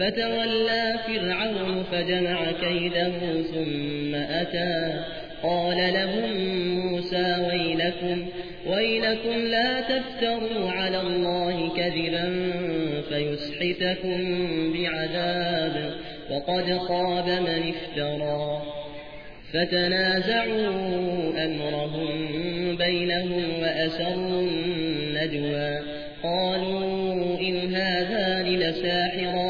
فتولى فرعون فجمع كيده ثم أتى. قال لهم موسى ويلكم ويلكم لا تفتروا على الله كذبا فيسحتكم بعذاب وقد خاب من افترى. فتنازعوا أمرهم بينهم وأسروا النجوى. قالوا إن هذان لساحران.